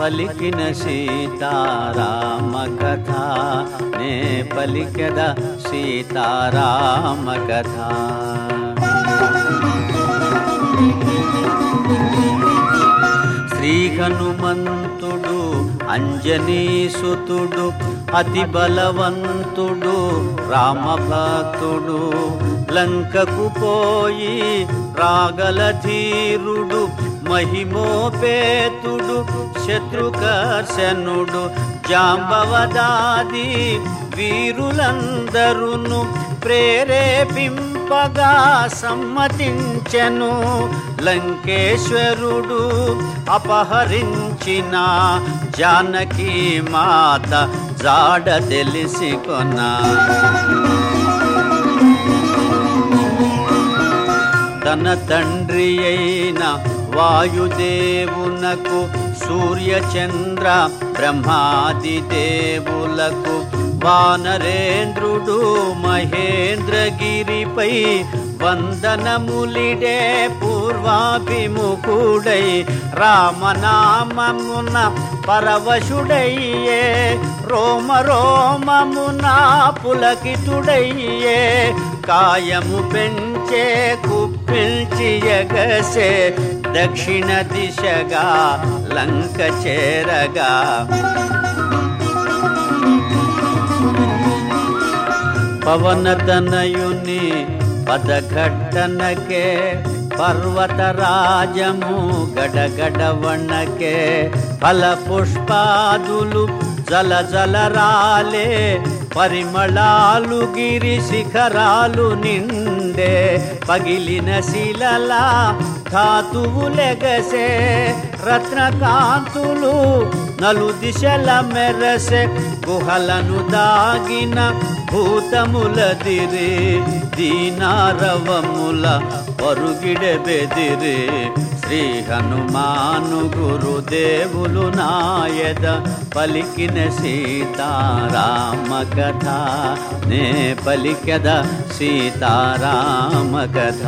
పలికిన సీతారామ కథ నే పలికద సీతారామ కథ శ్రీ హనుమంతుడు అంజనీసుతుడు అతి బలవంతుడు రామభక్తుడు లంకకు పోయి రాగల ధీరుడు మహిమోపేతుడు శత్రుకర్షణుడు జాంబవదాది వీరులందరును ప్రేరేపింపగా సమ్మతించెను. లంకేశ్వరుడు అపహరించిన జానకి మాత జాడ తెలిసి కొనా తన తండ్రి అయిన వాయుదేవునకు సూర్యచంద్ర బ్రహ్మాది దేవులకు వానరేంద్రుడు మహేంద్రగిరిపై వందనములిడే పూర్వాభిముఖుడై రామనామమున పరవశుడయ్యే రోమ రోమమున పులకితుడయ్యే కాయము పెంచే కుప్పిల్చి ఎగసే దక్షిణ దిశగా లంక చేరగా. పవనతనయుని పదఘట్టనకే పర్వతరాజము గడగడవణకే ఫల పుష్పాదులు జల జల రాలే పరిమళాలు గిరి శిఖరాలు నిండే పగిలిన శిలలా ధాతువులెగసే రత్నకాంతులు నలు దిశల మెరసే గుహలను దాగిన భూతములదిరే దీనారవముల పరుగిడె శ్రీ హనుమాను గురుదేవులు నాయద పలికిన సీతారామ కథ నే పలికద సీతారామ కథ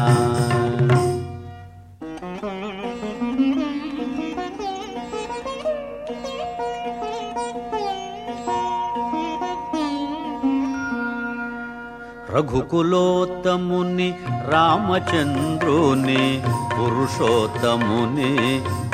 రఘుకులోత్తముని రామచంద్రుని పురుషోత్తముని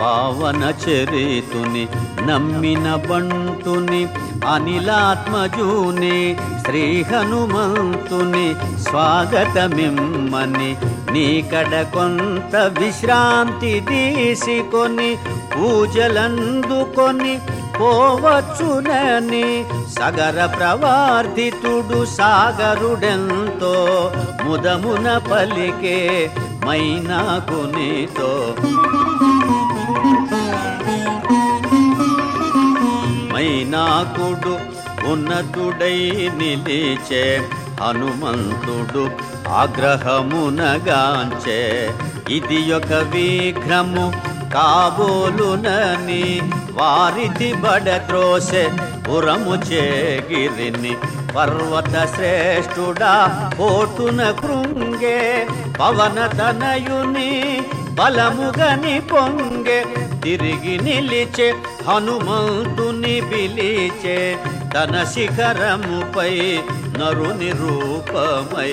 పావన చరితుని నమ్మిన బంటుని అనిలాత్మజుని శ్రీ హనుమంతుని స్వాగతమిమ్మని నీకడ కొంత విశ్రాంతి తీసుకొని పూజలందుకొని పోవచ్చునని సగర ప్రవార్థితుడు సాగరుడెంతో ముదమున పలికే మైనా కునితో మైనాకుడు ఉన్నతుడై నిలిచే హనుమంతుడు ఆగ్రహమునగాంచే. ఇది ఒక విఘ్నము కాబోలునని వారిది బడద్రోసె పురము చేగిరిని. పర్వత శ్రేష్ఠుడా కోటున కృంగే పవన తనయుని బలముగని పొంగే తిరిగి నిలిచే హనుమంతుని పిలిచే తన శిఖరముపై నరుని రూపమై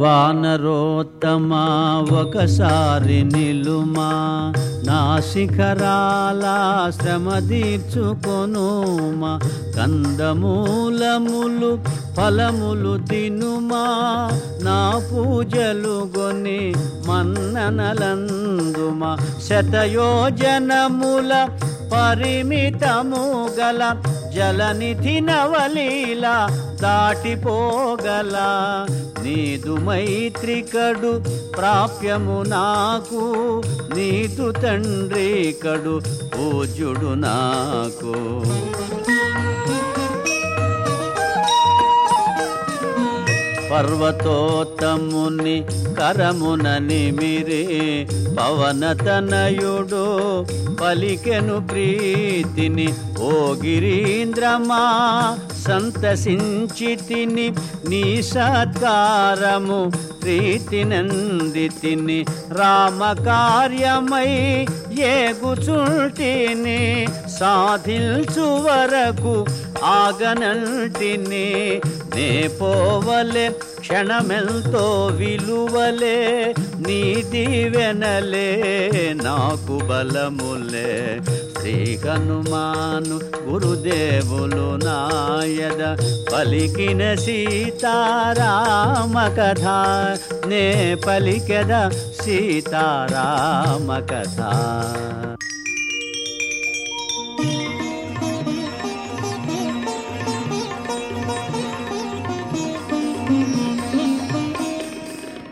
వానరోత్తమా ఒకసారి నిలుమా నా శిఖరాల శ్రమ తీర్చుకొనుమా కందమూలములు ఫలములు తినుమా నా పూజలు గొని మన్ననలందుమా శతయోజనముల పరిమితము గల జలనిధి నవలీల దాటిపోగల. నీదు మైత్రికడు ప్రాప్యము నాకు నీదు తండ్రి కడు పూజ్యుడు నాకు. పర్వతోత్తముని కరమున నిమిరి పవనతనయుడు పలికెను ప్రీతిని. ఓ గిరీంద్రమా సంతసించి తిని నీ సత్కారము ప్రీతినంది తిని రామ కార్యమై ఏగుచుంటిని సాధిల్చు వరకు ఆగనంటిని నే పోవలే క్షణమెంతో విలువలే నీ దీవెనలే నాకు బలములే. శ్రీ హనుమాను గురుదేవులు నాయద పలికిన సీతారామ కథ నే పలికెద సీతారామ కథ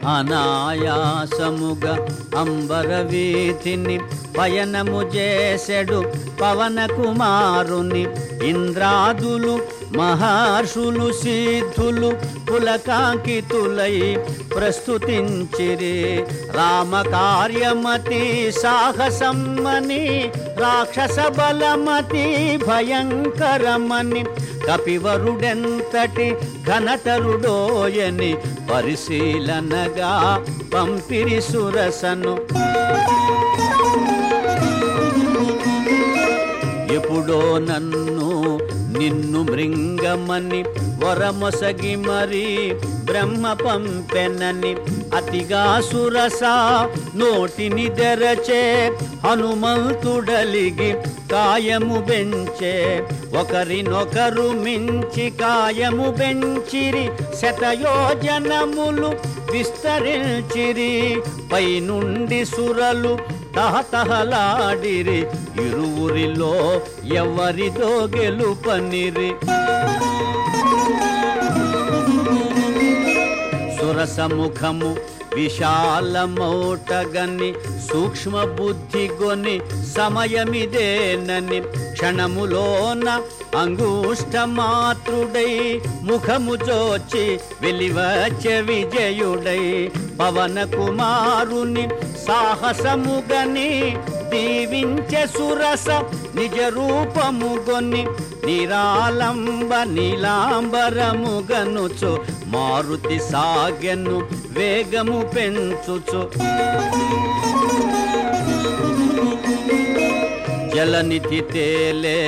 అనాయాసముగా అంబర వీధిని పయనము చేసెడు పవన కుమారుని ఇంద్రాదులు మహర్షులు సిద్ధులు పులకాంకితులై ప్రస్తుతించిరి. రామ కార్యమతి సాహసమ్మని రాక్షస బలమతి భయంకరమని కపివరుడెంతటి ఘనతరుడోయని పరిశీలనగా పంపిరి సురసను. ఎప్పుడో నన్ను నిన్ను మృంగమని వరమొసగి మరి బ్రహ్మ పంపెనని అతిగా సురస నోటిని తెరచే హనుమంతుడలిగి కాయము పెంచే ఒకరినొకరు మించి కాయము పెంచిరి శతయోజనములు విస్తరించిరి. పైనుండి సురలు తహతహలాడిరి. ఇరువురిలో ఎవరిదో గెలుపనిరి. సురసముఖము విశాలమౌటగని సూక్ష్మ బుద్ధి గొని సమయమిదేనని క్షణములోన అంగుష్ట మాతృడై ముఖము చోచి వెలివచ్చ విజయుడై పవన కుమారుని సాహసముగని దీవించే సురస నిజ రూపము గొని నిరాలంబ నీలాంబరముగనుచు మారుతి సాగెను వేగము పెంచుచు. జలనిధి తేలే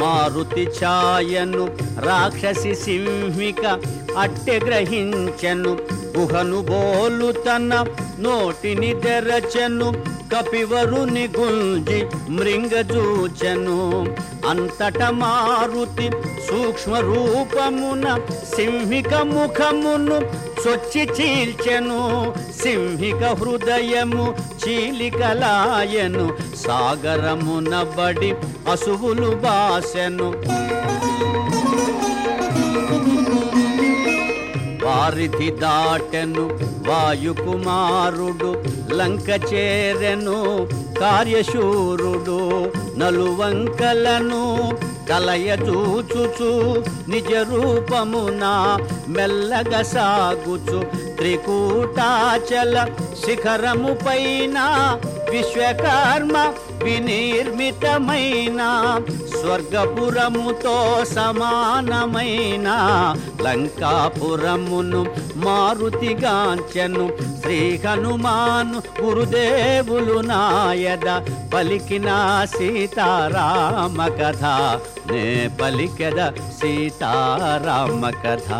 మారుతి ఛాయను రాక్షసి సింహిక అట్టె గ్రహించెను. గుహను బోలు తన నోటిని తెరచెను. కపివరుని గుంజి మృంగజూచెను. అంతట మారుతి సూక్ష్మ రూపమున సింహిక ముఖమును చొచ్చి చీల్చెను. సింహిక హృదయము చీలికలాయను. సాగరమున బడి అసువులు చేశాను. వారిధి దాటెను వాయుకుమారుడు లంక చేరెను కార్యశూరుడు నలువంకలను కలయ చూచుచు నిజ రూపమున మెల్లగ సాగుచు త్రికూటాచల శిఖరము పైన విశ్వకర్మ వినిర్మితమైన స్వర్గపురముతో సమానమైన లంకాపురమును మారుతిగాంచెను శ్రీ హనుమాను గురుదేవులు నాయద పలికిన సీతారామ కథ నే పలికెద సీతారామ కథ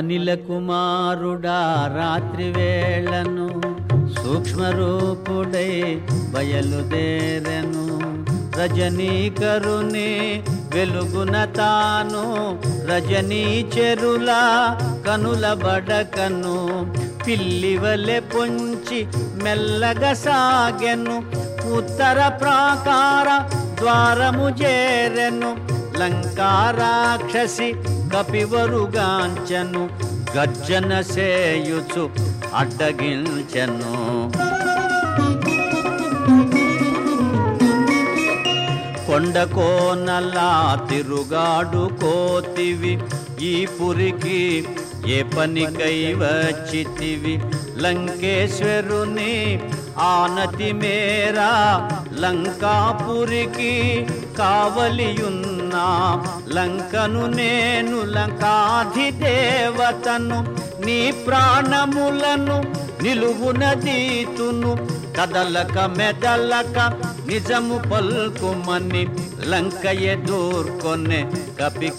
అనిల కుమారుడా రాత్రి వేళను సూక్ష్మరూపుడై బయలుదేరెను. రజనీకరుని వెలుగున తాను రజనీ చెరుల కనుల బడకను పిల్లివలె పొంచి మెల్లగా సాగెను. ఉత్తర ప్రాకార ద్వారము చేరెను. లంకారాక్షసి కపివరుగాంచను గర్జన సేయుచు అడ్డగించెను. కొండ కోనలా తిరుగాడు కోతివి ఈ పురికి ఏ పనికై వచ్చితివి. లంకేశ్వరుని ఆనతి మేరా లంకాపురికి కావలియున్న. లంకను నేను లంకాధిదేవతను నీ ప్రాణములను నిలువున దీతును కదలక మెదలక నిజము పల్కుమని లంక దూర్కొనే కపి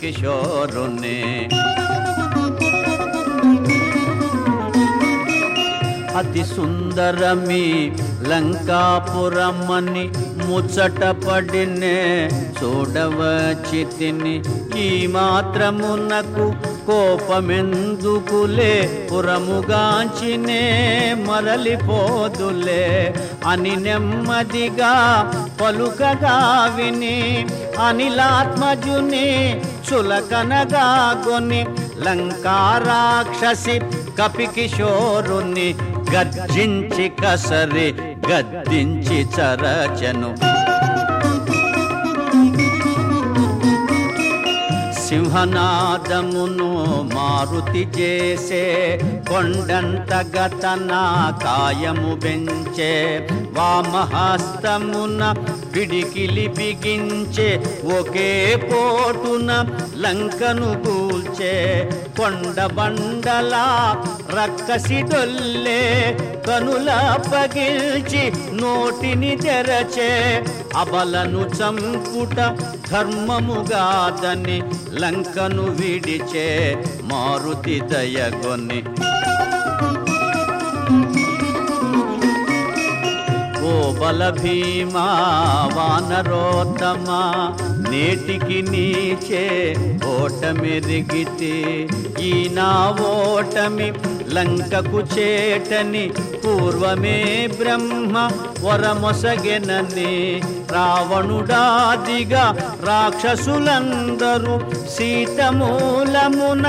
అతి సుందరమి లంకాపురమని ముచ్చట పడినే చూడవచితిని. ఈ మాత్రమునకు కోపమెందుకులే? పురముగాంచినే మరలిపోదులే? అని నెమ్మదిగా పలుకగా విని అనిలాత్మజుని చులకనగా కొని లంకారాక్షసి కపికిషోరుని గర్జించి కసరి గద్దించి చరచను. సింహనాదమును మారుతి చేసే కొండంత గతనా కాయము పెంచే వామహస్తమున పిడికిలి బిగించే ఒకే పోటున లంకను కూల్చే కొండ బండలా రక్కసి డొల్లే కనుల పగిల్చి నోటిని తెరచే అబలను చంపుట ధర్మముగాదని లంకను విడిచే మారుతి దయగొని ఓ బల భీమా వానరోత్తమ నేటికి నీచే ఓటమెరిగితే ఈ నా ఓటమి లంకకు చేటని పూర్వమే బ్రహ్మ వరమొసగెనని రావణుడాదిగా రాక్షసులందరూ సీతమూలమున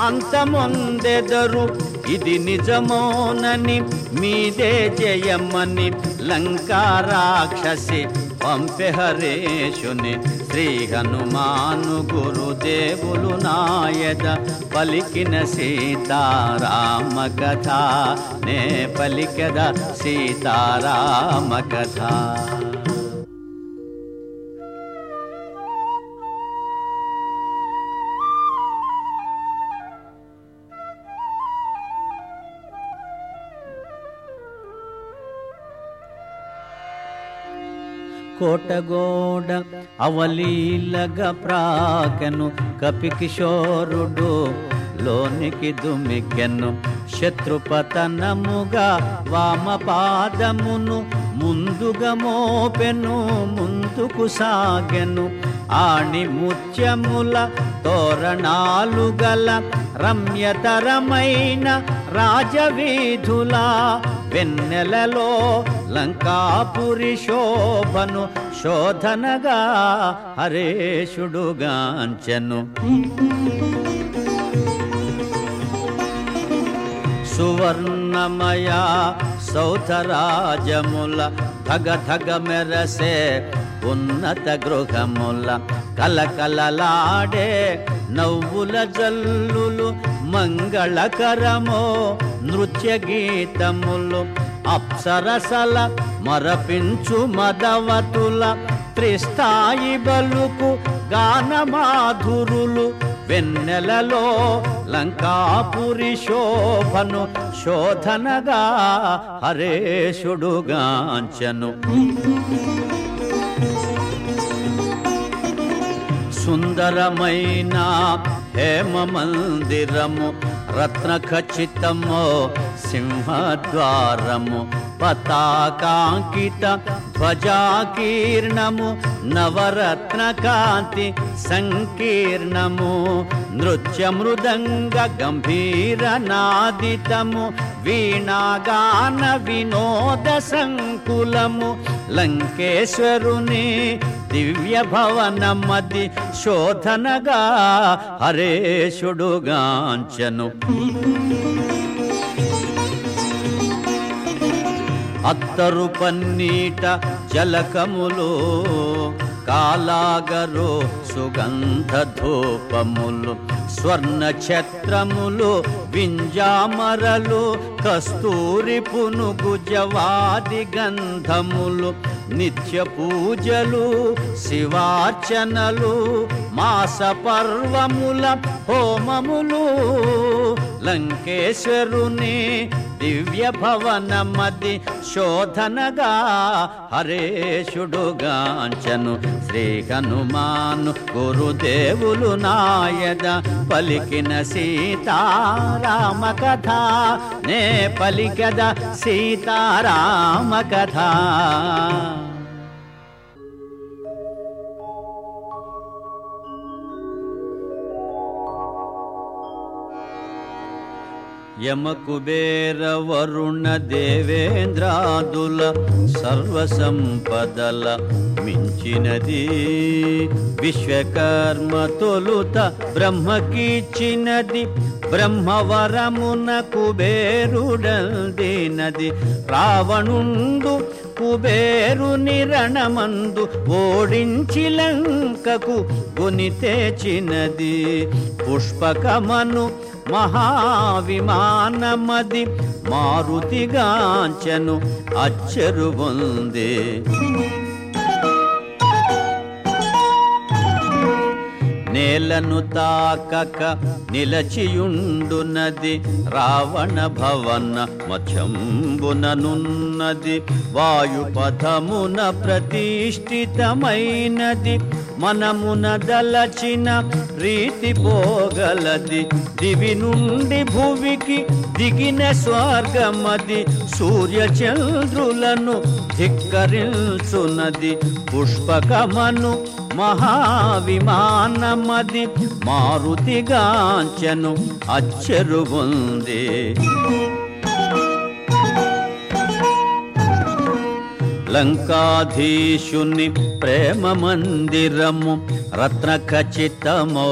అంతమొందెదరు. ఇది నిజమోనని మీదే జయమని లంకా రాక్షసి పంపె హరేషుని శ్రీ హనుమాను గురుదేవులు నాయద పలికిన సీతారామ కథ. నే పలికద సీతారామ కథ. కోటగోడ అవలీలగ ప్రాకెను కపికిషోరుడు లోనికి దుమికెను శత్రుపతనముగా వామపాదమును ముందుగా మోపెను ముందుకు సాగెను. ఆణి ముత్యముల తోరణాలు గల రమ్యతరమైన రాజవీధుల వెన్నెలలో లంకాపురి శోభను శోధనగా హరేషుడుగాంచెను సువర్ణమయ సౌధరాజముల ధగ ధగ మెరసే ఉన్నత గృహముల కలకలలాడే నవ్వుల జల్లులు మంగళకరమో నృత్య గీతములు అప్సరసల మరపించు మదవతుల త్రిస్థాయి బలుకు గానమాధురులు వెన్నెలలో లంకాపురి శోభను శోధనగా హరేషుడుగాంచను సుందరమైన హేమ మందిరము రత్న ఖచ్చితము సింహద్వారము పతాకాంకిత ధ్వజాకీర్ణము నవరత్న కాంతి సంకీర్ణము నృత్య మృదంగ గంభీర నాదితము వీణాగాన వినోద సంకులము లంకేశ్వరుని దివ్య భవనమది శోధనగా హరేషుడుగాంచను అత్తరు పన్నీట జలకములు కాలాగరో సుగంధ ధూపములు స్వర్ణ ఛత్రములు వింజామరలు కస్తూరి పునుగు జవాది గంధములు నిత్య పూజలు శివార్చనలు మాస పర్వముల హోమములు లంకేశ్వరుని దివ్య భవనమది శోధనగా హరేషుడుగాంచను శ్రీ హనుమాను గురుదేవులు నాయద పలికిన సీతారామ కథ నే పలికద సీతారామ కథ యమకుబేర వరుణ దేవేంద్రాదుల సర్వసంపదల మించినది. విశ్వకర్మ తొలుత బ్రహ్మకిచ్చినది. బ్రహ్మవరమున కుబేరుడల్దినది. రావణుండు కుబేరుని రణమందు ఓడించి లంకకు గుని తెచ్చినది. పుష్పకమను మహావిమానమది మారుతిగాంచను అచ్చరు ఉంది. నేలను తాకక నిలచియుండునది రావణ భవన మధ్యంబుననున్నది. వాయుపథమున ప్రతిష్ఠితమైనది మనమున దలచిన రీతి పోగలది. దివి నుండి భువికి దిగిన స్వర్గమది. సూర్యచంద్రులను ధిక్కరించునది. పుష్పకమను మహావిమానమది. మారుతిగాంచను అచ్చరు లంకాధీశుని ప్రేమ మందిరము రత్న ఖచ్చితమో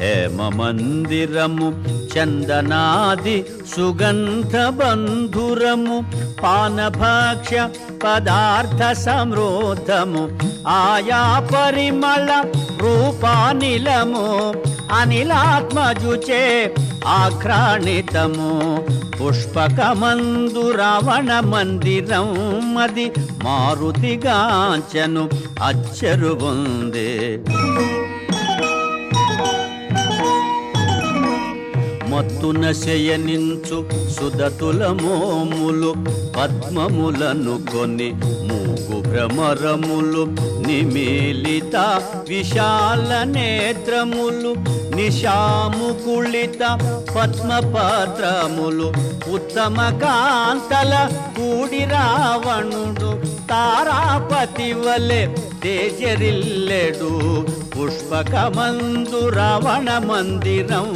హేమ మందిరము చందనాది సుగంధ బంధురము పానభాక్ష్య పదార్థ సమృద్ధము ఆయా పరిమళ రూపానిలము. అనిలాత్మజుచే ఆఘ్రాణితము పుష్పకమందు రావణ మందిరం అది మారుతిగాంచను అచ్చరు మత్తున శయనించు సుదతుల మోములు పద్మములను కొని మూగు భ్రమరములు నిమిలిత విశాల నేత్రములు నిశాముకుళిత పద్మపత్రములు ఉత్తమ కాంతల కూడి రావణుడు తారాపతి వలె తేజరిల్లెడు. పుష్పకమందు రావణ మందిరం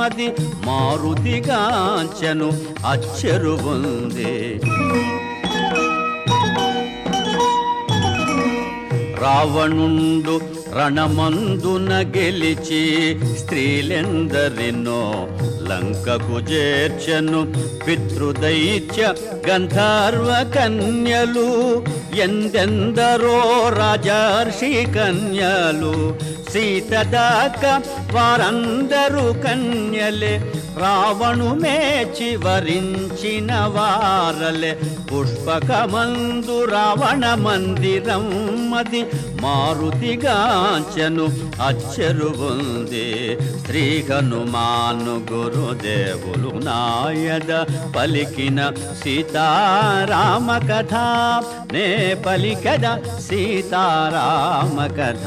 అది మారుతిగాంచను అచ్చరు రావణుండు రణమందున గెలిచి స్త్రీలెందరినో లంకకు చేర్చను. పితృదైత్య గంధర్వ కన్యలు ఎందెందరో రాజర్షి కన్యలు సీత దాకా వారందరూ కన్యలే రావణు మేచి వరించిన వారలే. పుష్పకమందు రావణ మందిరం మది మారుతిగాంచను అచ్చరు ఉంది. శ్రీ హనుమాను గురుదేవులు నాయద పలికిన సీతారామ కథ నే పలికద సీతారామ కథ.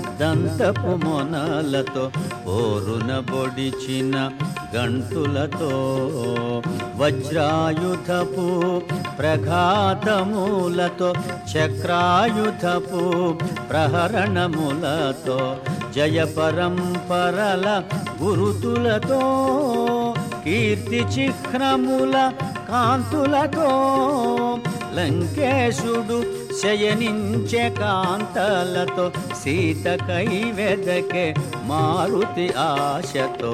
దంతపు మొనలతో ఓరున పొడిచిన గంటులతో వజ్రాయుధపు ప్రఘాతములతో చక్రాయుధపు ప్రహరణములతో జయ పరంపరల గురుతులతో కీర్తి చిహ్నముల కాంతులతో లంకేశుడు శయనించే కాంతలతో సీత కైవెదకే మారుతి ఆశతో.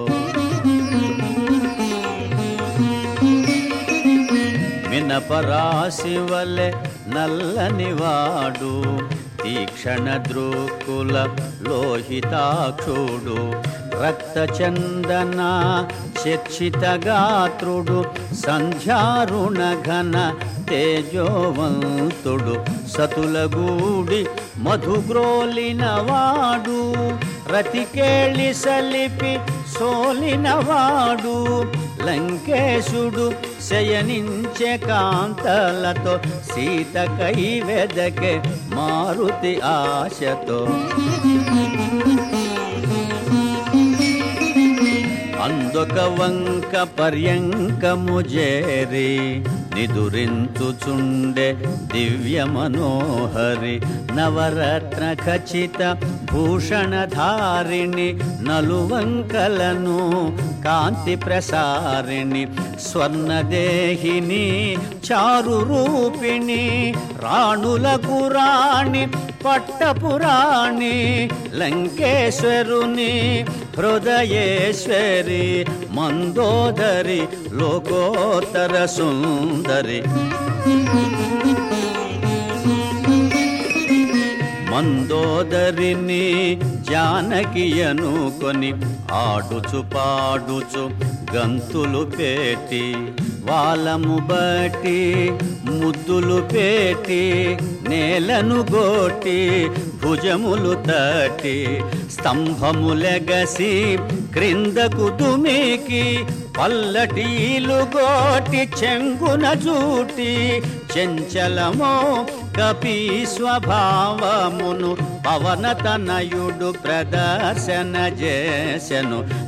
మినపరాశి వలె నల్లనివాడు తీక్షణ దృక్కుల లోహితాక్షుడు రక్తచందన చర్చిత గాత్రుడు సంధ్యారుణ ఘన తేజోవంతుడు సతులగూడి మధుగ్రోలినవాడు రతికేళి సలిపి సోలినవాడు లంకేశుడు శయనించే కాంతలతో సీత కైవెదకే మారుతి ఆశతో. అందొక వంక పర్యంకము చేరి నిదురించుచుండే దివ్య మనోహరి నవరత్న ఖచ్చిత భూషణధారిణి నలువంకలను కాంతి ప్రసారిణి స్వర్ణదేహిని చారు రూపిణి రాణులకు రాణి పట్టపురాణి లంకేశ్వరుని హృదయేశ్వరి మందోదరి లోకోత్తర సుందరి. మందోదరిని జానకి అనుకొని ఆడుచు పాడుచు గంతులు పేటి వాళ్ళము బట్టి ముద్దులు పేటి నేలను గోటి భుజములు తటి స్తంభములెగసి క్రిందకు దుమికి పల్లటీలు గోటి చెంగున చూటి చెంచలమో కపి స్వభావమును పవనతనయుడు ప్రదర్శన చేసెను.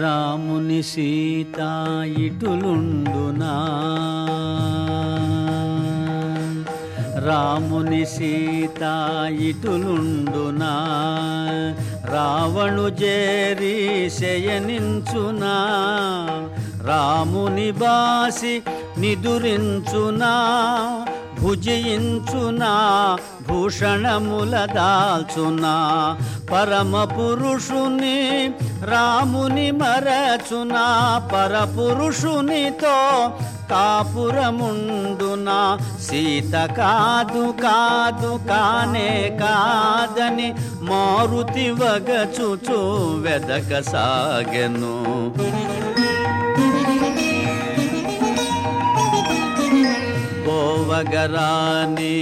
రాముని సీత ఇటులుండునా? రాముని సీత ఇటులుండునా? రావణు చేరి శయనించునా రాముని బాసి నిదురించునా? భుజించునా భూషణముల దాల్చునా పరమ పురుషుని రాముని మరచునా పరపురుషునితో కాపురముండునా సీత కాదు కాదు కానే కాదని మారుతి వగచుచు వెదక సాగెను పోవగరాని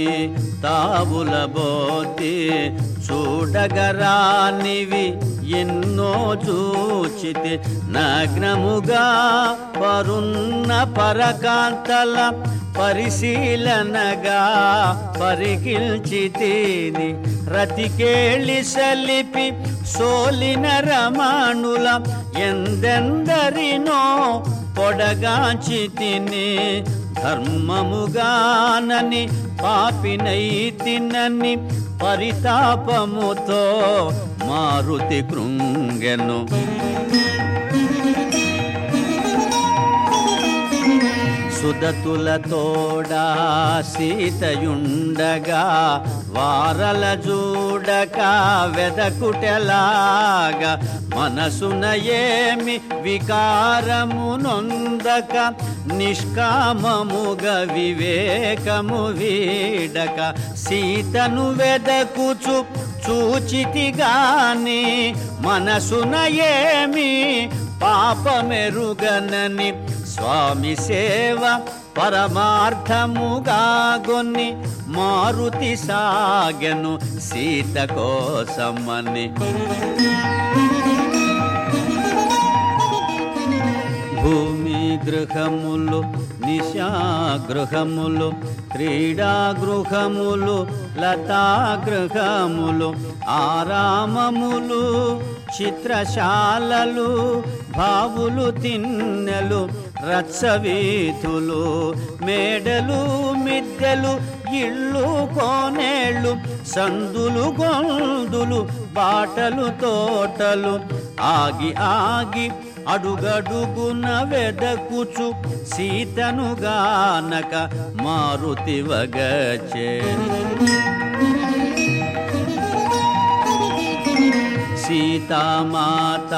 బోతి చూడగరానివి ఎన్నో చూచితి. నగ్నముగా పరున్న పరకాంతల పరిశీలనగా పరికిల్చితిని. రతికేళి సలిపి సోలిన రమాణుల ఎందెందరినో పొడగాంచి తిని ధర్మముగానని పాపినైతినని పరితాపముతో మారుతి కృంగెను. సుదతుల తోడా సీతయుండగా వారల చూడక వెదకుటెలాగా మనసున ఏమి వికారము నొందక నిష్కామముగ వివేకము వీడక సీతను వెదకుచు చూచితి గాని మనసున ఏమి పాపమెరుగనని స్వామి సేవ పరమార్థముగా గొన్ని మారుతి సాగెను సీత కోసమని. భూమి గృహములు నిశాగృహములు క్రీడా గృహములు లతా గృహములు ఆరామములు చిత్రశాలలు బావులు తిన్నెలు రచ్చవీధులు మేడలు మిద్దెలు ఇళ్ళు కోనేళ్ళు సందులు గొందులు బాటలు తోటలు. ఆగి ఆగి అడుగడుగున వెదకుచు మారుతి గానక సీతామాత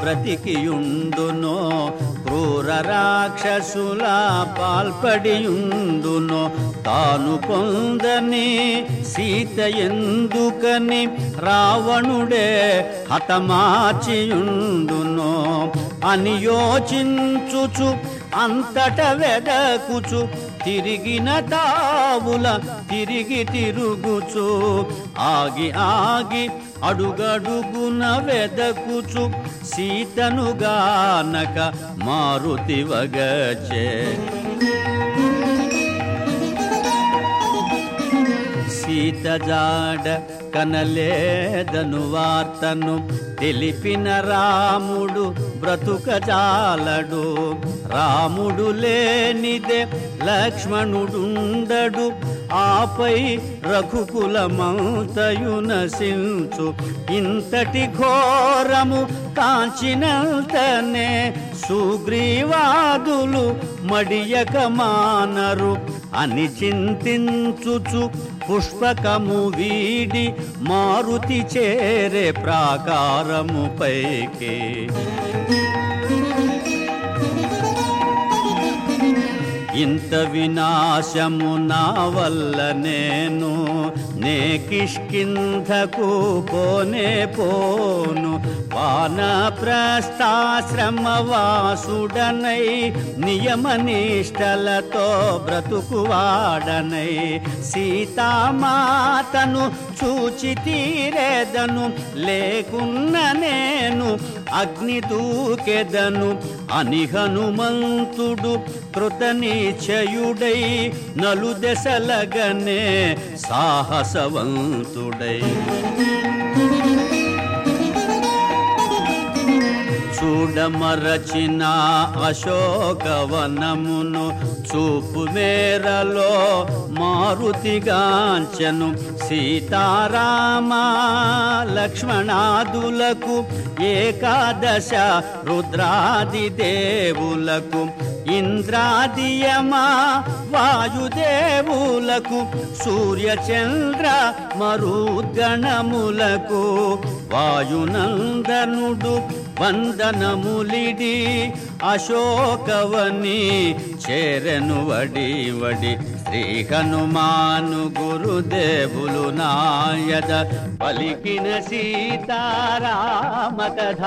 బ్రతికియుండునో క్రూర రాక్షసుల పాల్పడియుండునో తాను పొందని సీత ఎందుకని రావణుడే హతమాచియుండునో అని యోచించుచు అంతట వెదకుచు తిరిగిన తావుల తిరిగి తిరుగుచు ఆగి ఆగి అడుగడుగున వెదకుచు సీతను గానక మారుతి వగచే. సీత జాడ కనలేదను వార్తను తెలిపిన రాముడు బ్రతుకజాలడు. రాముడు లేనిదే లక్ష్మణుడుండడు. ఆపై రఘుకులమంతయు నశించు. ఇంతటి ఘోరము కాంచినంతనే సుగ్రీవాదులు మడియక మానరు. అని చింతించుచు పుష్పకము వీడి మారుతి చేరే ప్రాకారము పైకి ఇంత వినాశము నా వల్ల నేను నే కిష్కింధకు పోనే పోను. వానప్రస్థాశ్రమవాసుడనై నియమనిష్టలతో బ్రతుకువాడనై. సీతామాతను చూచి తీరేదను లేకున్న నేను అగ్ని దూకెదను అని హనుమంతుడు కృతనిచయుడై నలుదెసలగనే సాహసవంతుడై. చూడమరచిన అశోకవనమును చూపు మేరలో మారుతిగాంచను సీతారామ లక్ష్మణాదులకు ఏకాదశ రుద్రాది దేవులకు ఇంద్రాదియమా వాయుదేవులకు సూర్యచంద్ర మరుద్గణములకు వాయునందనుడు వందనములిడి అశోకవని చేరెను వడి వడి. శ్రీ హనుమాను గురుదేవులు నాయద పలికిన సీతారామ కథ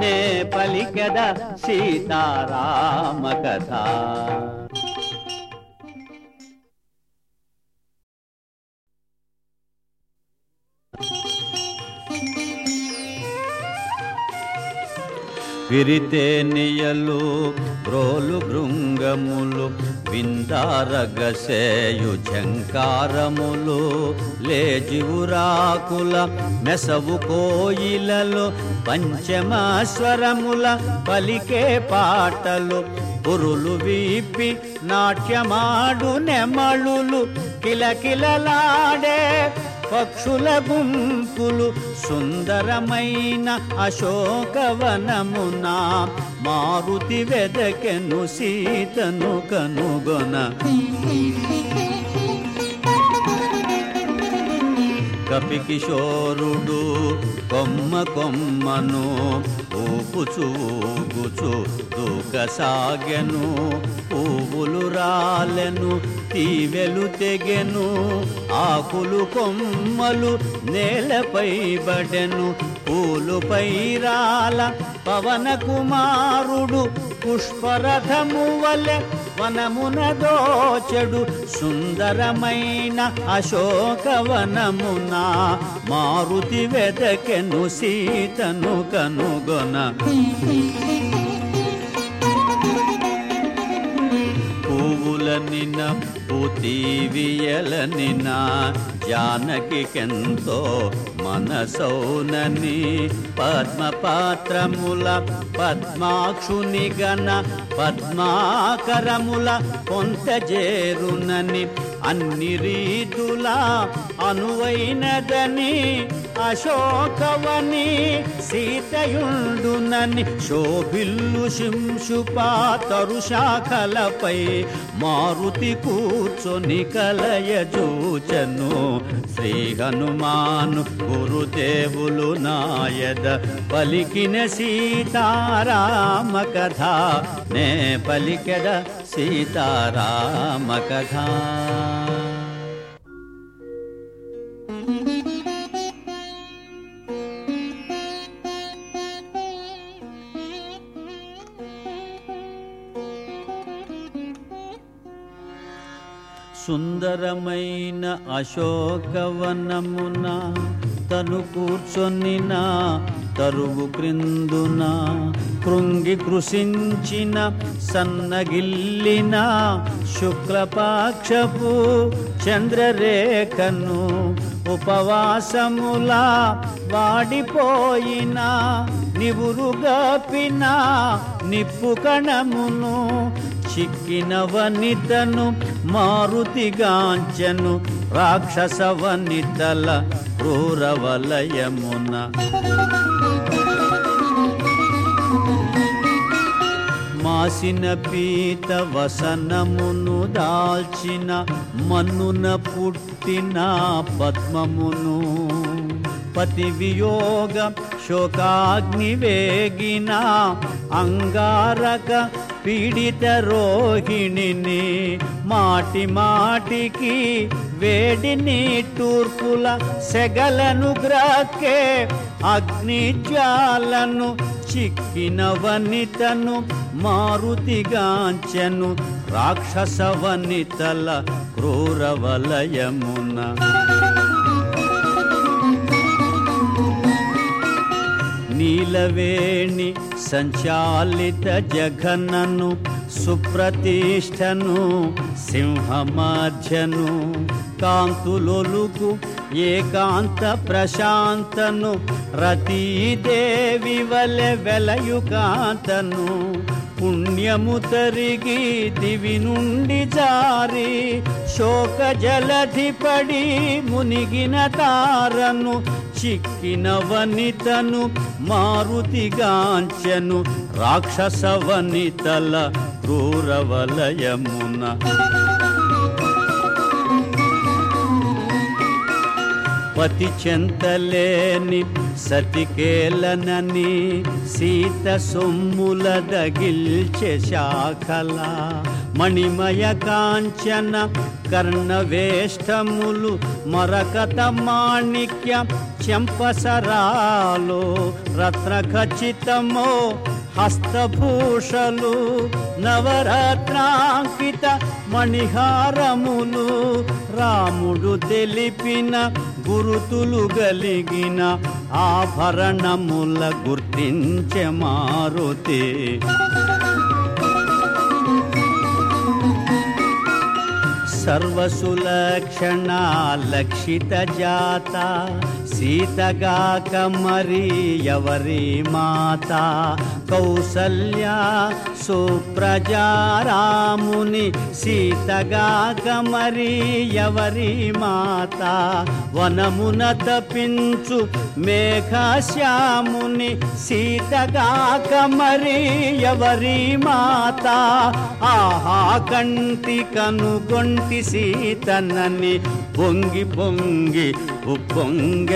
నే పలికద సీతారామ కథ విరితేనియలు బ్రోలు భృంగములు విందారగసేయు ఝంకారములు లేజివురాకుల మెసవు కోయిలలు పంచమస్వరముల పలికే పాటలు పురులు వీపి నాట్యమాడు నెమళులు కిలకిలలాడే పక్షుల గుంపులు సుందరమైన అశోకవనమున మారుతి వెదకెను సీతను కనుగొన. కపికిశోరుడు కొమ్మ కొమ్మను ఊపుచు ఊగుచు దూకసాగెను పువ్వులు రాలెను తీవెలు తెగెను ఆకులు కొమ్మలు నేలపై బడెను పూలుపై రాల పవన కుమారుడు పుష్పరథము వలె వనమున దోచడు సుందరమైన అశోకవనమున మారుతి వెదకెను సీతను కనుగొన. పువ్వులనిన నా జానకికెంతో మనసౌనని. పద్మపాత్రముల పద్మాక్షుని గణ పద్మాకరముల కొంతజేరునని అన్ని రీతులా అనువైనదని అశోకవని సీతయుండునని శోభిల్లు శింశుపా తరుశాఖలపై మారుతి కూర్చొని కలయజూచను శ్రీ హనుమాను గురుదేవులు నాయద పలికిన సీతారామ కథ నే పలికెద సీతారామ కథ సుందరమైన అశోకవనమున తను కూర్చొనిన తరువు క్రిందున కృంగి కృషించిన సన్నగిల్లిన శుక్లపాక్షపు చంద్రరేఖను ఉపవాసములా వాడిపోయిన నివురుగాపిన నిప్పు కణమును చిక్కిన వనితను మారుతిగాంచెను రాక్షస వనితల క్రూరవలయమున. మాసిన పీత వసనమును దాల్చిన మన్నున పుట్టిన పద్మమును. పతివియోగ శోకాగ్ని వేగిన అంగారక పీడిత రోహిణిని మాటి మాటికి వేడిని తూర్పుల సెగలను గ్రాకే అగ్నిజ్వాలను చిక్కిన వనితను మారుతిగాంచెను రాక్షస వనితల క్రూరవలయమున నీలవేణి సంచాలిత జఘనను సుప్రతిష్టను సింహమాధ్యను కాంతులొలుకు ఏకాంత ప్రశాంతను రతీదేవి వలె వెలయుకాంతను పుణ్యము తరిగి దివి నుండి జారి శోక జలధిపడి మునిగిన తారను చిక్కిన వనితను మారుతిగాంచెను రాక్షస వనితల క్రూరవలయమున. పతి చెంతలేని సతికేలనని సీత సొమ్ముల దగిల్చె శాఖలా. మణిమయ కాంచన కర్ణవేష్టములు మరకత మాణిక్య చెంపసరాలో రత్న ఖచ్చితమో హస్తభూషలు నవరత్నాంకిత మణిహారములు రాముడు తెలిపిన గురుతులు గలిగిన ఆభరణముల గుర్తించే మారుతే. सर्वसुलक्षणा लक्षितजाता। సీతగాక మరి ఎవరి మాత? కౌసల్య సుప్రజారాముని సీతగాక మరి ఎవరి మాత? వనమున తపించు మేఘశ్యాముని సీతగాక మరి ఎవరి మాత? ఆహా కంటి కనుగొంటి సీతనని పొంగి పొంగి ఉప్పొంగి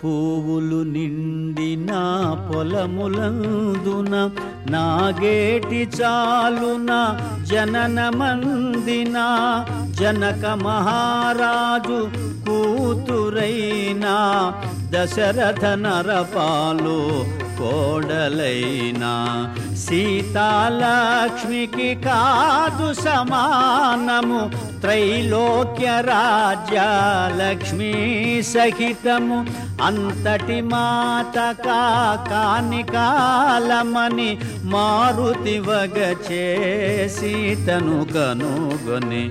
పువ్వులు నిండిన పొలములందున నాగేటి చాలున జనన మందిన జనక మహారాజు కూతురైనా దశరథ నరపాలు కోడలైనా సీతాలక్ష్మికి కాదు సమానము త్రైలోక్య రాజ్య లక్ష్మీ సహితము అంతటి మాత కాని కాలమని మారుతి వగచే సీతను కనుగొని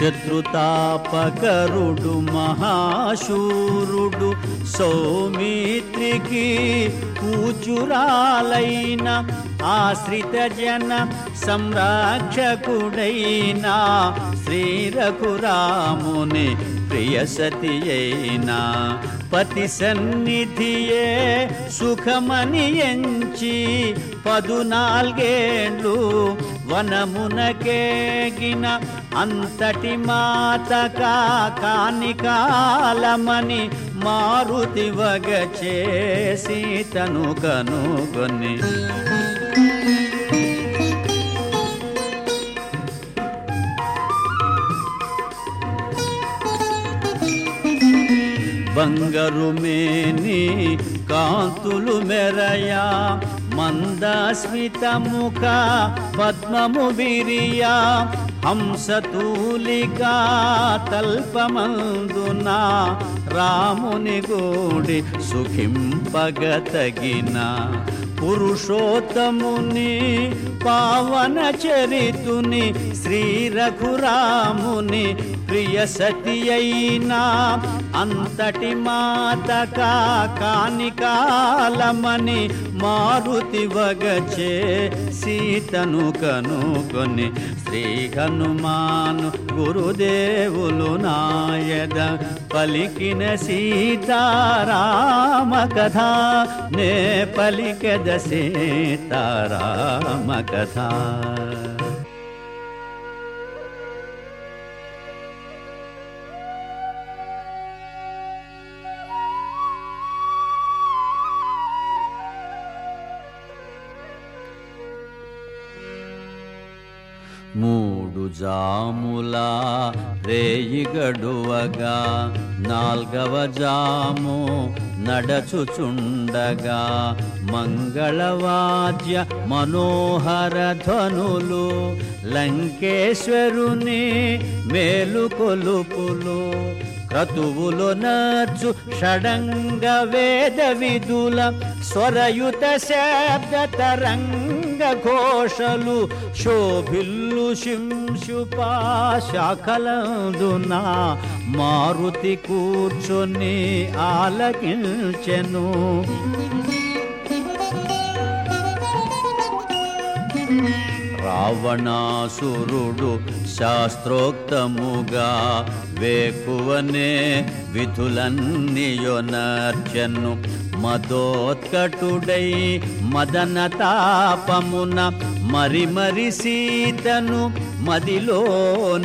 శత్రుతాపకరుడు మహాశూరుడు సౌమిత్రికి కూచురాలైన ఆశ్రిత జన సంరక్షకుడైన శ్రీరఘురాముని ప్రియసతి అయినా పతి సన్నిధియే సుఖమని ఎంచి పదునాల్గేళ్ళు వనమునకేగిన అంతటి మాతక కాని కాలమని మారుతి చేసి తను కనుగొని బంగారు మేని కాంతులు మెరయా మందస్మిత ముఖ పద్మము విరియా హంసతూలిగా తల్పమందున రాముని గోడి సుఖింపగతగిన. పురుషోత్తముని పావన చరితుని శ్రీ రఘురాముని ప్రియ సతి అయినా అంతటి మాత కానికాలమని మారుతి వగచే సీతను కనుకొని శ్రీ హనుమాను గురుదేవులు నాయద పలికిన సీతారామ కథ నే పలికద సీతారామ కథ. మూడు జాముల రేయి గడువగా నాల్గవ జాము నడచుచుండగా మంగళవాద్య మనోహర ధ్వనులు లంకేశ్వరుని మేలు కొలుపులు క్రతువులు నచ్చు షడంగ వేద విధుల స్వరయుత శబ్ద తరంగ ఘోషలు శోభిల్లు శింశుపా శాఖలందున మారుతి కూర్చొని ఆలకించెను. రావణాసురుడు శాస్త్రోక్తముగా వేకువనే విధులన్నీయొనర్చను మదోత్కటుడై మదన తాపమున మరి మరి సీతను మదిలో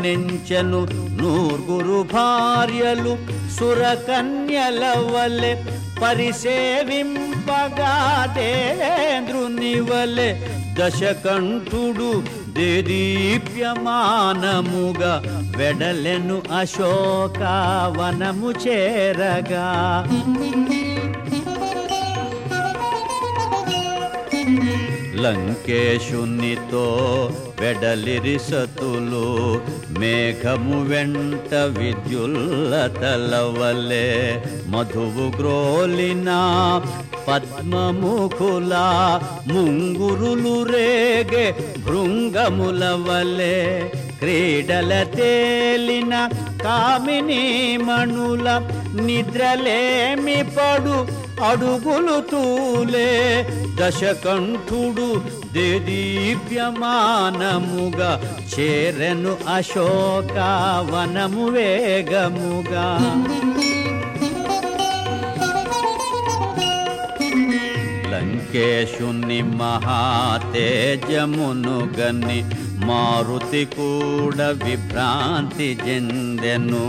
నెంచెను నూర్గురు భార్యలు సురకన్యల వలె పరిసేవింపగా దేంద్రుని వలె దశకంఠుడు దేదీప్యమానముగా వెడలెను అశోకావనము చేరగా. లంకేశునితో వెడలిరిసతులు మేఘము వెంట విద్యుల్లతలవలే మధువు గ్రోలిన పద్మముఖుల ముంగురులు రేగే భృంగముల వలె. క్రీడల తేలిన కామిని మణుల నిద్రలేమి పడు అడుగులు తూలే దశకంఠుడు దేదీప్యమానముగా చేరెను అశోకావనము వేగముగా. లంకేశుని మహాతేజమును గని మారుతి కూడా విభ్రాంతి చెందెను.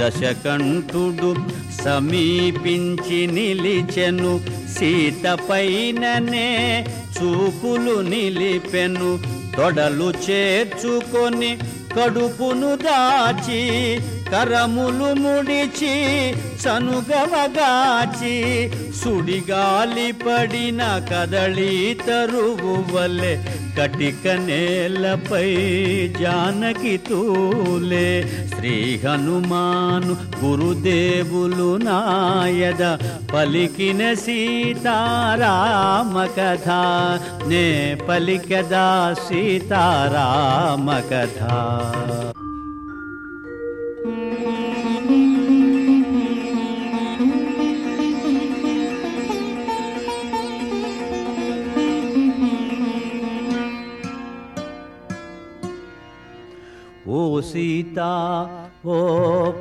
దశకంఠుడు సమీపించి నిలిచెను. సీత పైననే చూపులు నిలిపెను. తొడలు చేర్చుకొని కడుపును దాచి కరములు ముడిచి చనుగవగాచి సుడిగాలి పడిన కదళీ తరువు వలె కటిక నేలపై జానకి తూలే. శ్రీ హనుమాను గురుదేవులు నాయద పలికిన సీతారామ కథ. నే పలికదా సీతారామ కథ. ఓ సీత ఓ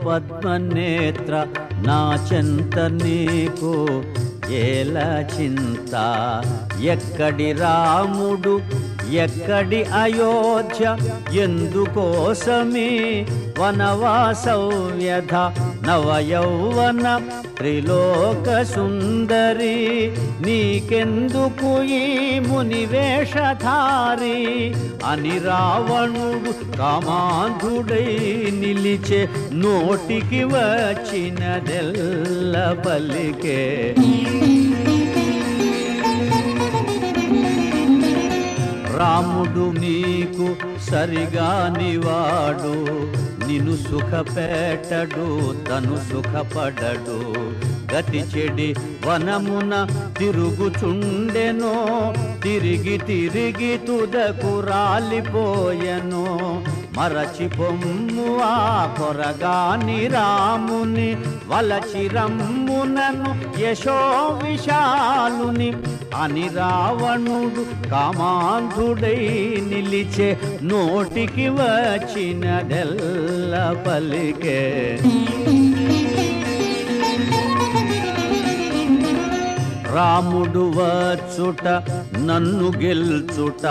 పద్మనేత్ర నా చెంత నీకు ఏల చింత. ఎక్కడి రాముడు ఎక్కడి అయోధ్య ఎందుకోసమే వనవాసవ్యధ నవయౌవన త్రిలోక సుందరి నీకెందుకు ఈ మునివేషధారి? అని రావణుడు కామాంధుడై నిలిచే నోటికి వచ్చినదెల్ల పలికే రాముడు నీకు సరిగానివాడు నిన్ను సుఖపెట్టడు తను సుఖపడడు. గతి చెడి వనమున తిరుగుచుండెనో తిరిగి తిరిగి తుదకు రాలిపోయెను. మరచి పొమ్ము ఆ కొరగాని రాముని వలచిరమ్మునను యశో విశాలుని అని రావణుడు కామాంధుడై నిలిచే నోటికి వచ్చినదెల్ల పలికే. రాముడు వచ్చుట నన్ను గెల్చుట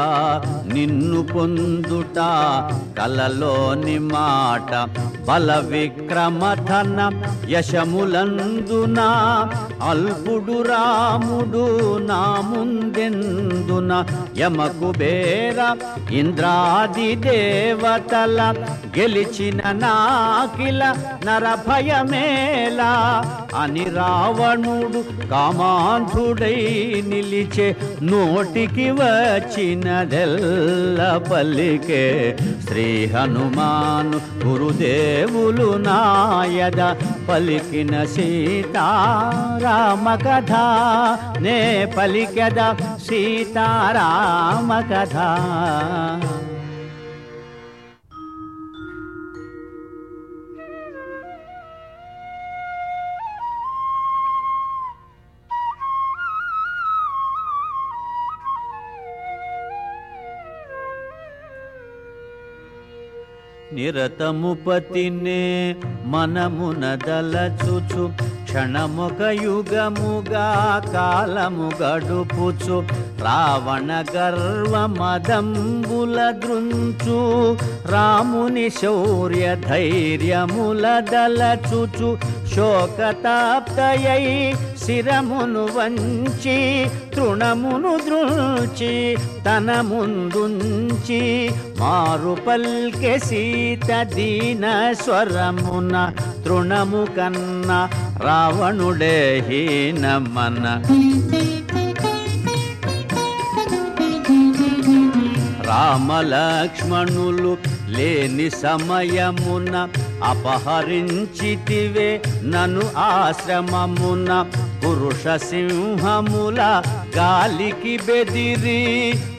నిన్ను పొందుట కలలోని మాట బల విక్రమధన యశములందున. అల్పుడు రాముడు నా ముందెందున యమకు బేర ఇంద్రాది దేవతల గెలిచిన నాకిల నరభయమేలా. అని రావణుడు కామాంధుడై నిలిచే నోటికి వచ్చినదెల్ల పల్లికే. శ్రీ హనుమాను గురుదేవులు నాయద పలికిన సీతారామ కథ. నే పలికద సీతారామ కథ. నిరతము పతినే మనమున దలచుచు క్షణముక యుగముగా కాలము గడుపుచు రావణ గర్వ మదంబుల దృంచు రాముని శౌర్య ధైర్యముల దలచుచు శోకతాప్తయై శిరమును వంచి తృణమును దృంచి తన ముందుంచి మారు పల్కె సీత దీన స్వరమున తృణము కన్న రావణుడే హీనమన రామలక్ష్మణులు లేని సమయమున అపహరించితివే నను ఆశ్రమమున. పురుష సింహముల గాలికి బెదిరి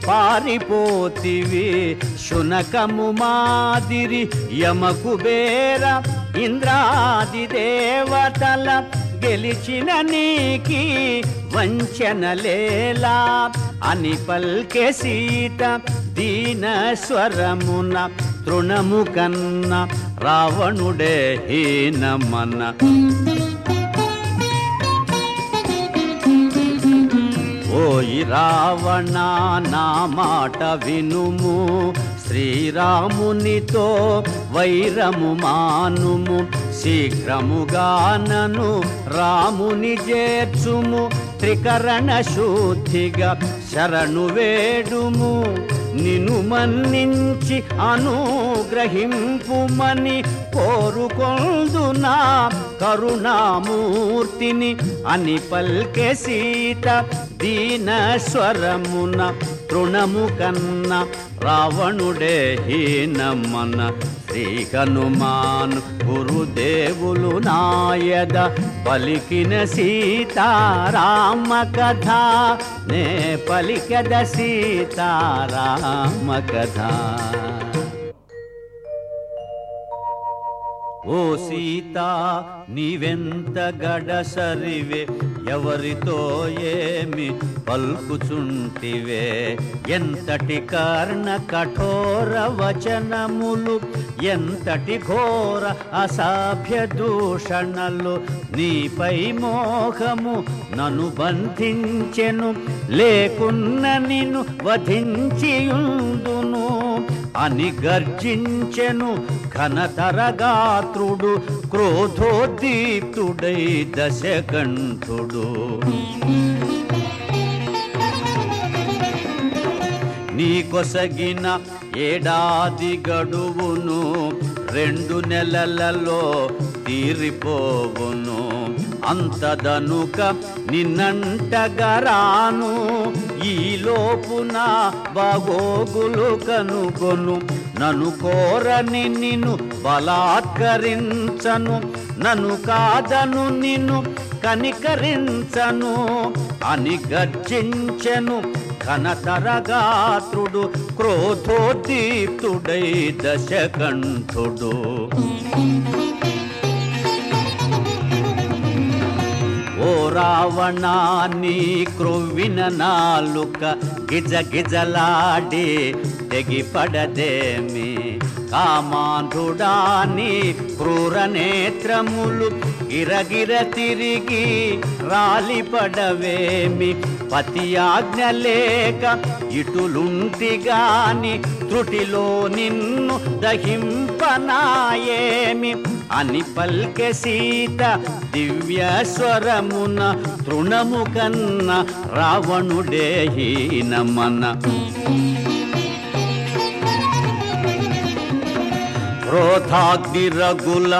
పారిపోతివి. శునకము మాదిరి యమకు బేర ఇంద్రాది దేవతల గెలిచిన నీకి వంచనలేలా అని పల్కే సీత దీన స్వరమున తృణము కన్న రావణుడే హీనమన ఓయి రావణ నా మాట వినుము. శ్రీరామునితో వైరము మానుము శీఘ్రముగా నను రాముని చేర్చుము త్రికరణ శుద్ధిగా శరణు వేడుము. నిను మన్నించి అనుగ్రహింపుమని కోరుకొందునా కరుణామూర్తిని అని పల్కె సీత దీన స్వరమున తృణము కన్న రావణుడే హీనమన శ్రీ హనుమాన్ గురుదేవులు నాయద పలికిన సీతారామ కథ. నే పలికద సీతారామ కథ. ఓ సీత నీవెంత గడసరివే? ఎవరితో ఏమి పల్కుచుంటివే? ఎంతటి కర్ణ కఠోర వచనములు ఎంతటి ఘోర అసాభ్య దూషణలు? నీపై మోహము నను బంధించెను లేకున్న నిన్ను వధించియుందును. అని గర్జించెను ఘనతరగాత్రుడు క్రోధోద్దీప్తుడై దశకంఠుడు. నీ కొసగిన ఏడాది గడువును రెండు నెలలలో తీరిపోవును. అంతదనుక నిన్నంటగరాను ఈ లోపున బాగోగులు కనుగొను. నన్ను కోరని నిన్ను బలాత్కరించను. నన్ను కాదను నిన్ను కనికరించను. అని గర్జించెను కనతరగాత్రుడు క్రోధోద్దీప్తుడై దశకంఠుడు. రావణాన్ని క్రొవ్విన నాలుక గిజ గిజలాడి తెగిపడదేమి. కామాంధుడాని క్రూర నేత్రములు గిరగిర తిరిగి రాలిపడవేమి. పతి ఆజ్ఞ లేక ఇటులుంటిగాని త్రుటిలో నిన్ను దహింపనాయేమి? అని పల్కె సీత దివ్య స్వరమున తృణము కన్న రావణుడే హీనమన క్రోధాగ్నిరగుల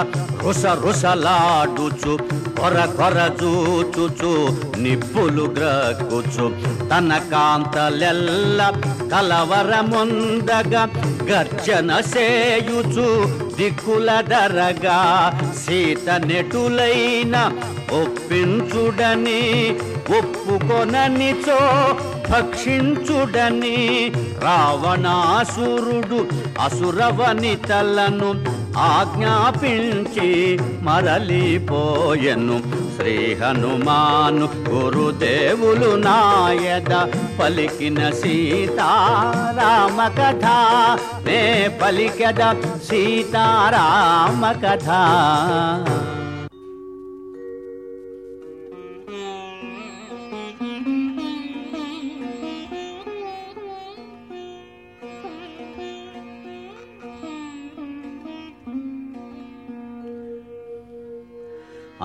రుస రుసలాడుచు కొర కొర చూచుచు నిప్పులు గ్రక్కుచు. తన కాంతలెల్ల కలవరముందగా గర్జన సేయుచు దిక్కుల దరగా సీత నెటులైన ఒప్పించుడని ఒప్పుకొననిచో భక్షించుడని. రావణాసురుడు అసురవనితలను ఆజ్ఞాపించి మరలిపోయెను. శ్రీ హనుమాను గురుదేవులు నాయద పలికిన సీతారామ కథ నే పలికద సీతారామ కథ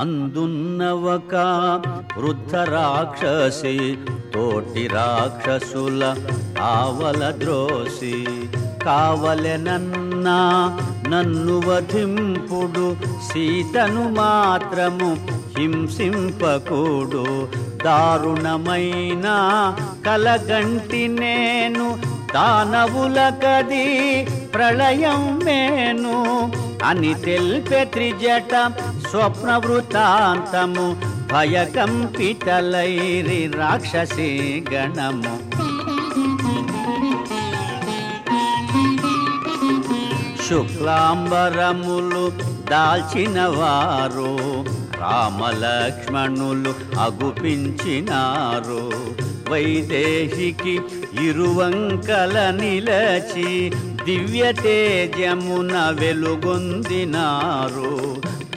అందున్నవక వృద్ధ రాక్షసి తోటి రాక్షసుల ఆవల ద్రోసి కావలెనన్నా నన్ను వధింపుడు సీతను మాత్రము హింసింపకూడు. దారుణమైన కలగంటి నేను దానవుల కది ప్రళయం మేను. అని తెల్పె త్రిజట స్వప్న వృత్తాంతము భయకంపితలైరి రాక్షసి గణము. శుక్లాంబరములు దాల్చిన వారు రామలక్ష్మణులు అగుపించినారు. వైదేహికి ఇరువంకల నిలచి దివ్య తేజమున వెలుగొందినారు.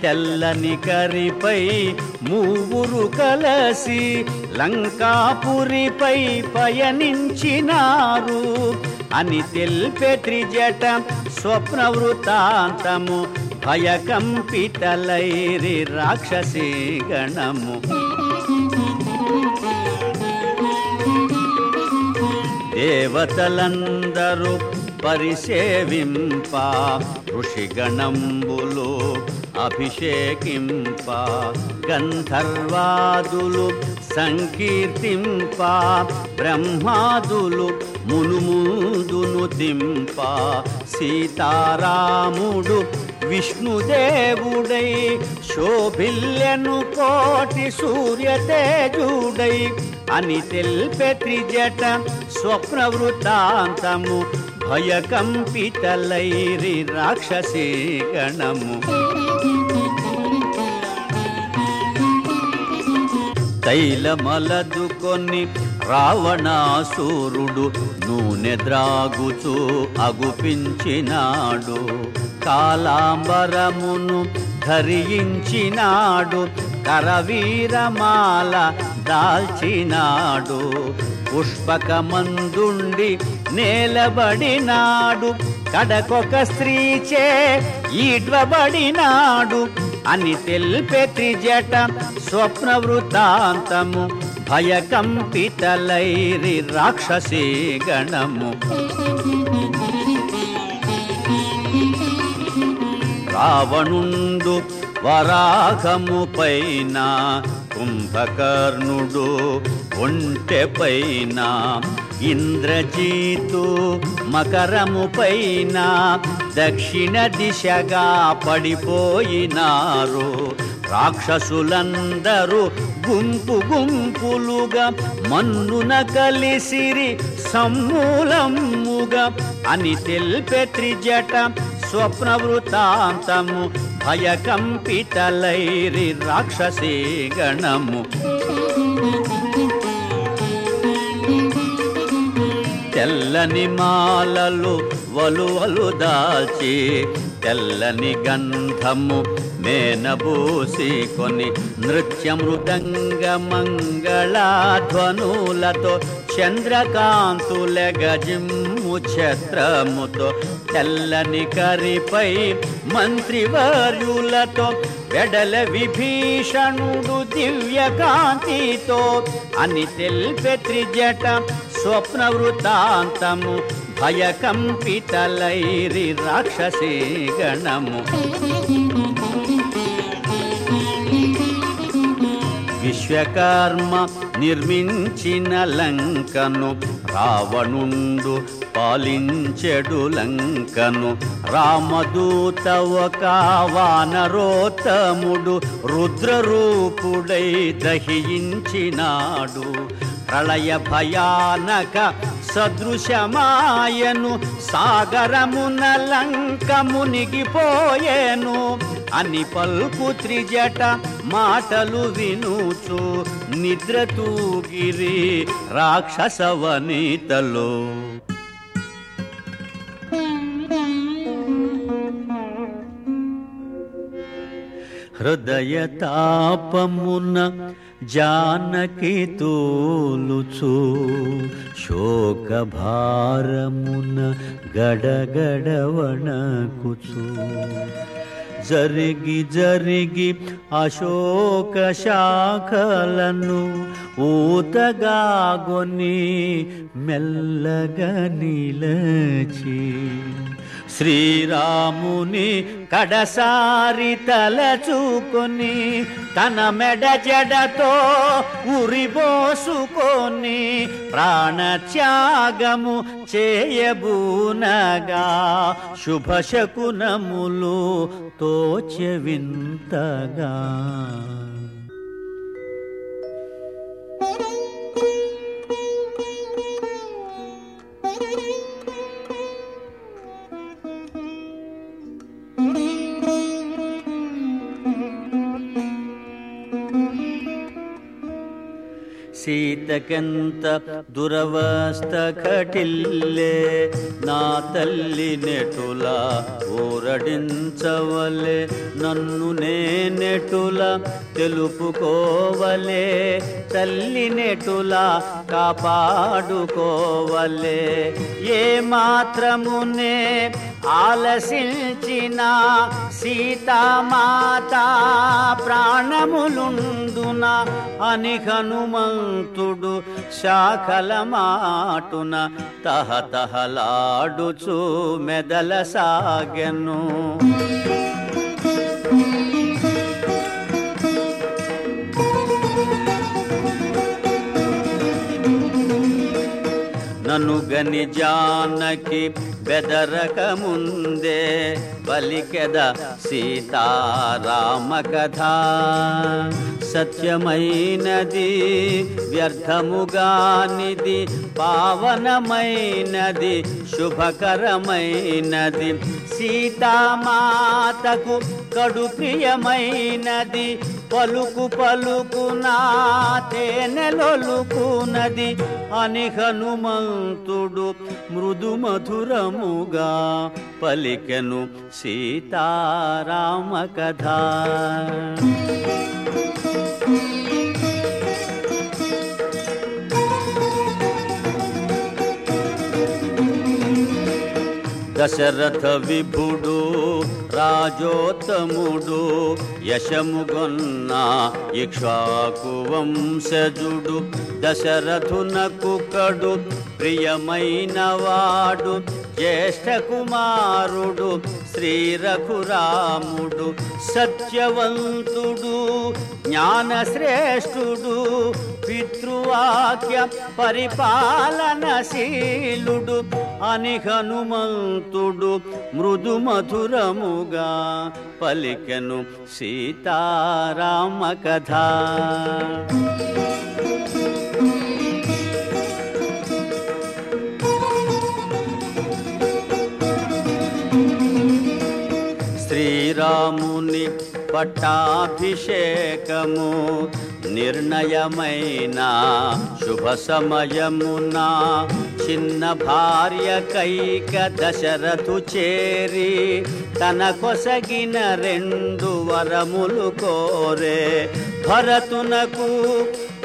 తెల్లని కరిపై మూవురు కలసి లంకాపురిపై పయనించినారు. అని తెల్పె త్రిజట స్వప్న వృతాంతము భయకంపితలైరి రాక్షసి గణము. దేవతలందరూ పరిసేవింప ఋషిగణంబులు అభిషేకింప గంధర్వాదులు సంకీర్తింప బ్రహ్మాదులు మునుముదును దింప సీతారాముడు విష్ణుదేవుడై శోభిల్యను కోటి సూర్యతేజుడై అని తెల్పె త్రిజట స్వప్నవృతాంతము భయకంపితలైరి రాక్షసీ గణము తైలమలదుకొని రావణాసురుడు నూనె ద్రాగుచూ అగుపించినాడు. కాలాంబరమును ధరించినాడు. కరవీరమాల దాల్చినాడు. పుష్పకమందుండి నేలబడినాడు. కడకొక స్త్రీచే ఈడ్వబడినాడు. అని తెలిపే త్రిజట స్వప్న వృత్తాంతము భయకంపితలైరి రాక్షసీ గణము. రావణుండు వరాహము పైన కుంభకర్ణుడు ఒంటె పైన ఇంద్రజీతు మకరము పైన దక్షిణ దిశగా పడిపోయినారు. రాక్షసులందరూ గుంపు గుంపులుగా మన్నున కలిసిరి సమ్మూలమ్ముగా. అని తెల్పె త్రిజట స్వప్న వృతాంతము భయకంపితలైరి రాక్షసీ గణము. తెల్లని మాలలు వలువలు దాల్చి తెల్లని గంధము మేనబూసి కొని నృత్య మృదంగ మంగళాధ్వనులతో చంద్రకాంతుల గజిమ్ము ఛత్రముతో తెల్లని కరిపై మంత్రివర్యులతో వెడల విభీషణుడు దివ్య కాంతితో అని తెల్పె త్రిజట స్వప్న వృతాంతము భయకంపితలైరి రాక్షసి గణము. విశ్వకర్మ నిర్మించిన లంకను రావణుండు పాలించెడు లంకను. రామదూత ఒక వానరోత్తముడు రుద్రరూపుడై దహించినాడు. ప్రళయ భయానక సదృశమాయను సాగరమున లంక మునిగిపోయేను అని పల్కు త్రిజట మాటలు వినుచు నిద్ర తూగిరి రాక్షసవనీతలో హృదయ తాపమున జానకి తోలుచు శోక భారమున గడగడ వణకుచు జరిగి జరిగి అశోక శాఖలను ఊతగాగొని మెల్లగా నిలచి శ్రీరాముని కడసారి తలచుకొని తన మెడ జడతో ఉరిబోసుకొని ప్రాణత్యాగము చేయబూనగా శుభశకునములు వింతగా సీతకెంత దురవస్థ కటిల్లే నా తల్లి నెటుల ఊరడించవలే నన్ను నేనెటుల తెలుపుకోవలే తల్లి నెటుల కాపాడుకోవలే. ఏ మాత్రమునే ఆలసించిన సీతామాత ప్రాణములుందున అని హనుమంతుడు శాఖల మాటున తహతహలాడుచు మెదల సాగెను. నన్ను గని జానకి బెదరకముందే ముందే సీతారామ కథ. సత్యమైనది వ్యర్థముగానిది పావనమైనది శుభకరమైనది. సీతామాతకు కడు ప్రియమైనది పలుకు పలుకునా తేనెలొలుకునది అని హనుమంతుడు మృదు మధురముగా పలికెను సీతారామ కథ. దశరథ విభుడు రాజోత్తముడు యశముగొన్న ఇక్ష్వాకు వంశజుడు దశరథునకు కడు ప్రియమైన వాడు జ్యేష్ఠ కుమారుడు శ్రీ రఘురాముడు సత్యవంతుడు జ్ఞానశ్రేష్ఠుడు పితృవాక్య పరిపాలనశీలుడు అని హనుమంతుడు మృదు ముగా పలికెను సీతారామ కథ శ్రీరాముని పట్టాభిషేకము నిర్ణయమైన శుభ సమయమున చిన్న భార్య కైక దశరథు చేరి తన కొసగిన రెండు వరములు కోరే భరతునకు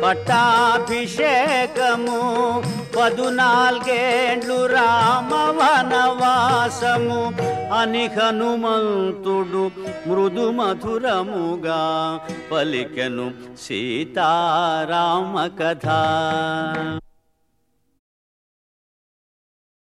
పట్టాభిషేకము పదునాలుగేండ్లు రామ వనవాసము అని హనుమంతుడు మృదు మధురముగా పలికెను సీతారామ కథ